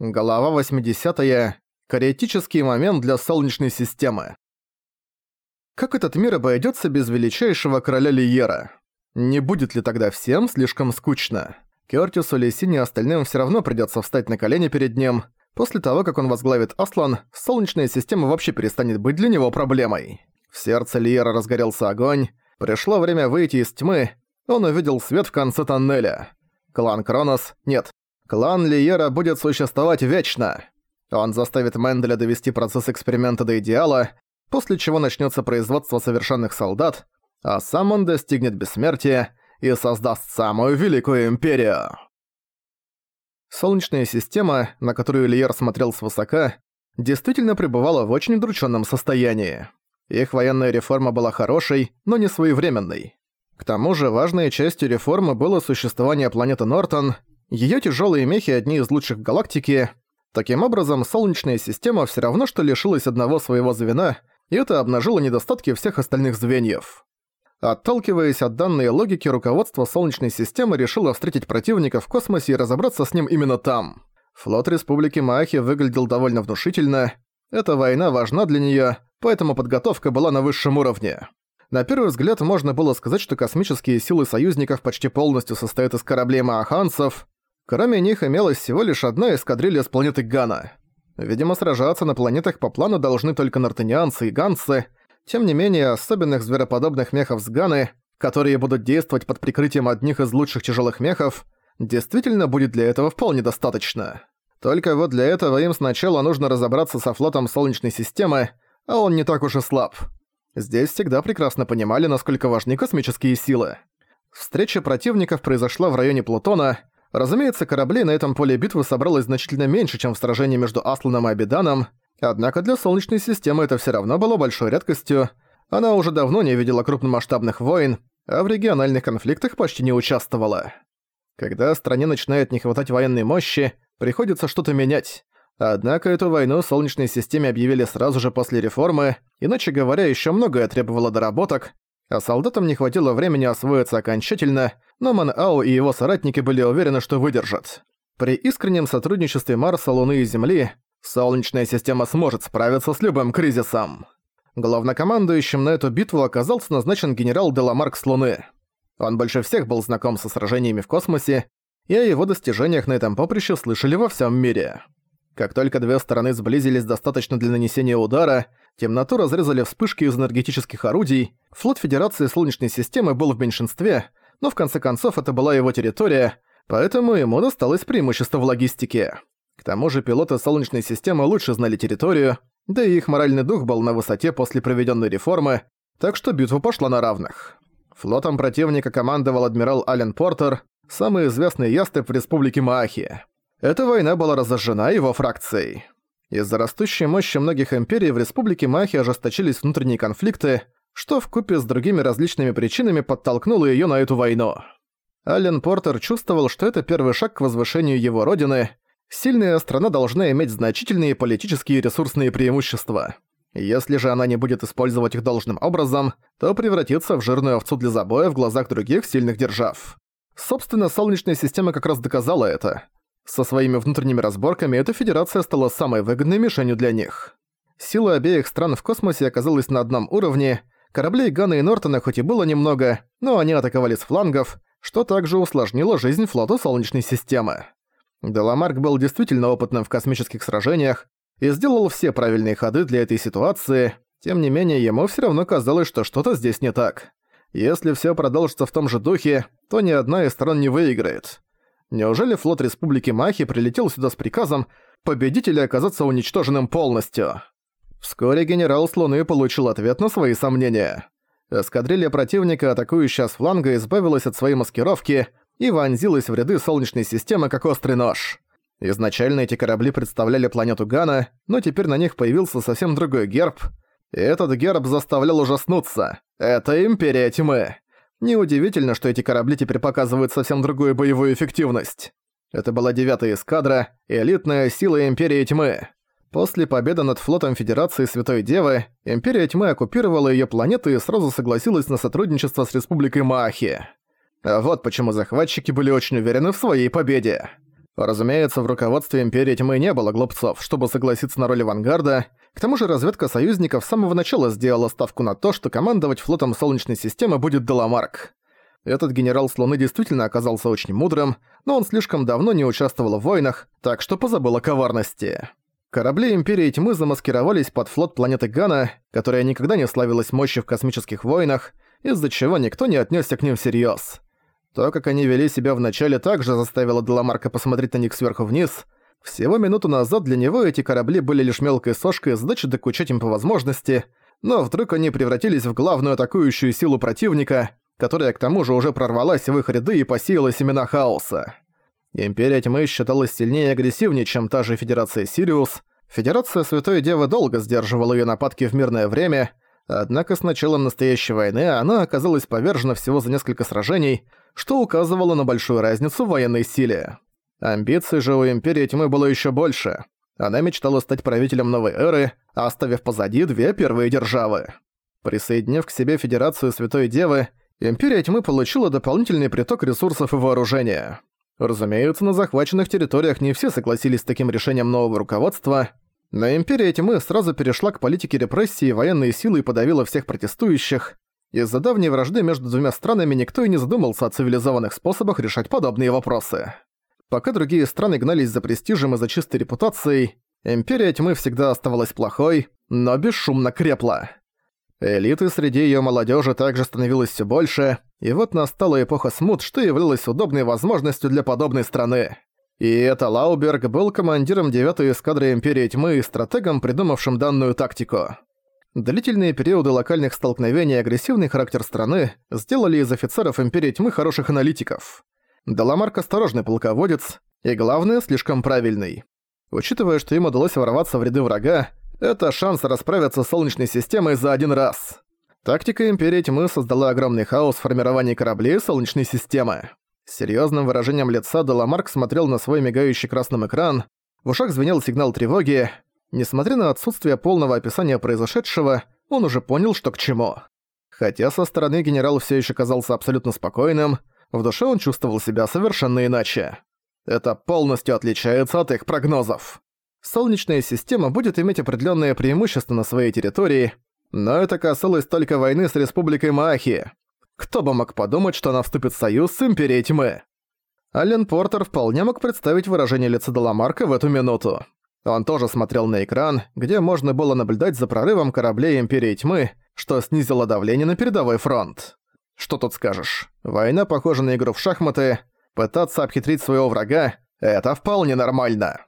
Голова 80 -я. Критический момент для Солнечной системы. Как этот мир обойдется без величайшего короля Лиера? Не будет ли тогда всем слишком скучно? Кёртису, Лисине и остальным все равно придется встать на колени перед ним. После того, как он возглавит Аслан, Солнечная система вообще перестанет быть для него проблемой. В сердце Лиера разгорелся огонь. Пришло время выйти из тьмы. Он увидел свет в конце тоннеля. Клан Кронос... Нет, Клан Лиера будет существовать вечно. Он заставит Менделя довести процесс эксперимента до идеала, после чего начнется производство совершенных солдат, а сам он достигнет бессмертия и создаст самую великую империю. Солнечная система, на которую Лиер смотрел свысока, действительно пребывала в очень удрученном состоянии. Их военная реформа была хорошей, но не своевременной. К тому же важной частью реформы было существование планеты Нортон, Её тяжёлые мехи одни из лучших в галактике. Таким образом, Солнечная система всё равно что лишилась одного своего звена, и это обнажило недостатки всех остальных звеньев. Отталкиваясь от данной логики, руководство Солнечной системы решило встретить противника в космосе и разобраться с ним именно там. Флот Республики Маахи выглядел довольно внушительно. Эта война важна для неё, поэтому подготовка была на высшем уровне. На первый взгляд можно было сказать, что космические силы союзников почти полностью состоят из кораблей мааханцев, Кроме них имелась всего лишь одна эскадрилья с планеты Гана. Видимо, сражаться на планетах по плану должны только нортенианцы и ганцы. Тем не менее, особенных звероподобных мехов с Ганы, которые будут действовать под прикрытием одних из лучших тяжелых мехов, действительно будет для этого вполне достаточно. Только вот для этого им сначала нужно разобраться со флотом Солнечной системы, а он не так уж и слаб. Здесь всегда прекрасно понимали, насколько важны космические силы. Встреча противников произошла в районе Плутона, Разумеется, кораблей на этом поле битвы собралось значительно меньше, чем в сражении между Асланом и Абиданом, однако для Солнечной системы это всё равно было большой редкостью. Она уже давно не видела крупномасштабных войн, а в региональных конфликтах почти не участвовала. Когда стране начинает не хватать военной мощи, приходится что-то менять. Однако эту войну Солнечной системе объявили сразу же после реформы, иначе говоря, ещё многое требовало доработок, а солдатам не хватило времени освоиться окончательно, но Ман Ау и его соратники были уверены, что выдержат. При искреннем сотрудничестве Марса, Луны и Земли Солнечная система сможет справиться с любым кризисом. Главнокомандующим на эту битву оказался назначен генерал Деламарк с Луны. Он больше всех был знаком со сражениями в космосе, и о его достижениях на этом поприще слышали во всем мире. Как только две стороны сблизились достаточно для нанесения удара, темноту разрезали вспышки из энергетических орудий, флот Федерации Солнечной системы был в меньшинстве, но в конце концов это была его территория, поэтому ему досталось преимущество в логистике. К тому же пилоты Солнечной системы лучше знали территорию, да и их моральный дух был на высоте после проведенной реформы, так что битва пошла на равных. Флотом противника командовал адмирал Ален Портер, самый известный ястреб в республике Маахи. Эта война была разожжена его фракцией. Из-за растущей мощи многих империй в Республике Махи ожесточились внутренние конфликты, что вкупе с другими различными причинами подтолкнуло её на эту войну. Аллен Портер чувствовал, что это первый шаг к возвышению его родины. Сильная страна должна иметь значительные политические и ресурсные преимущества. Если же она не будет использовать их должным образом, то превратится в жирную овцу для забоя в глазах других сильных держав. Собственно, Солнечная система как раз доказала это – со своими внутренними разборками эта федерация стала самой выгодной мишенью для них. Сила обеих стран в космосе оказалась на одном уровне, кораблей Гана и Нортона хоть и было немного, но они атаковали с флангов, что также усложнило жизнь флота Солнечной системы. Деламарк был действительно опытным в космических сражениях и сделал все правильные ходы для этой ситуации, тем не менее ему все равно казалось, что что-то здесь не так. Если все продолжится в том же духе, то ни одна из сторон не выиграет. Неужели флот Республики Махи прилетел сюда с приказом победителя оказаться уничтоженным полностью? Вскоре генерал с Луны получил ответ на свои сомнения. Эскадрилья противника, атакующая с фланга, избавилась от своей маскировки и вонзилась в ряды Солнечной системы как острый нож. Изначально эти корабли представляли планету Гана, но теперь на них появился совсем другой герб. И этот герб заставлял ужаснуться. Это Империя Тьмы. Неудивительно, что эти корабли теперь показывают совсем другую боевую эффективность. Это была девятая эскадра, элитная сила Империи Тьмы. После победы над флотом Федерации Святой Девы, Империя Тьмы оккупировала её планету и сразу согласилась на сотрудничество с Республикой Маахи. А вот почему захватчики были очень уверены в своей победе. Разумеется, в руководстве Империи Тьмы не было глупцов, чтобы согласиться на роль авангарда, к тому же разведка союзников с самого начала сделала ставку на то, что командовать флотом Солнечной системы будет Деламарк. Этот генерал с Луны действительно оказался очень мудрым, но он слишком давно не участвовал в войнах, так что позабыл о коварности. Корабли Империи Тьмы замаскировались под флот планеты Гана, которая никогда не славилась мощью в космических войнах, из-за чего никто не отнесся к ним всерьез. То, как они вели себя вначале, также заставило Деламарка посмотреть на них сверху вниз. Всего минуту назад для него эти корабли были лишь мелкой сошкой, задача докучать им по возможности, но вдруг они превратились в главную атакующую силу противника, которая к тому же уже прорвалась в их ряды и посеяла семена хаоса. Империя Тьмы считалась сильнее и агрессивнее, чем та же Федерация Сириус. Федерация Святой Девы долго сдерживала ее нападки в мирное время, однако с началом настоящей войны она оказалась повержена всего за несколько сражений, что указывало на большую разницу в военной силе. Амбиций же у Империи Тьмы было еще больше. Она мечтала стать правителем новой эры, оставив позади две первые державы. Присоединив к себе Федерацию Святой Девы, Империя Тьмы получила дополнительный приток ресурсов и вооружения. Разумеется, на захваченных территориях не все согласились с таким решением нового руководства, но Империя Тьмы сразу перешла к политике репрессий и военной силы подавила всех протестующих. Из-за давней вражды между двумя странами никто и не задумался о цивилизованных способах решать подобные вопросы. Пока другие страны гнались за престижем и за чистой репутацией, Империя Тьмы всегда оставалась плохой, но бесшумно крепла. Элиты среди её молодёжи также становилось всё больше, и вот настала эпоха смут, что являлась удобной возможностью для подобной страны. И это Лауберг был командиром 9-й эскадры Империи Тьмы и стратегом, придумавшим данную тактику. Длительные периоды локальных столкновений и агрессивный характер страны сделали из офицеров Империи Тьмы хороших аналитиков. Деламарк осторожный полководец, и главное, слишком правильный. Учитывая, что им удалось ворваться в ряды врага, это шанс расправиться с Солнечной системой за один раз. Тактика Империи Тьмы создала огромный хаос в формировании кораблей Солнечной системы. С серьёзным выражением лица Деламарк смотрел на свой мигающий красным экран, в ушах звенел сигнал тревоги. Несмотря на отсутствие полного описания произошедшего, он уже понял, что к чему. Хотя со стороны генерал всё ещё казался абсолютно спокойным, в душе он чувствовал себя совершенно иначе. Это полностью отличается от их прогнозов. Солнечная система будет иметь определенные преимущества на своей территории, но это касалось только войны с Республикой Маахи. Кто бы мог подумать, что она вступит в союз с Империей Тьмы? Ален Портер вполне мог представить выражение лица Деламарка в эту минуту. Он тоже смотрел на экран, где можно было наблюдать за прорывом кораблей Империи Тьмы, что снизило давление на передовой фронт. Что тут скажешь? Война похожа на игру в шахматы. Пытаться обхитрить своего врага – это вполне нормально.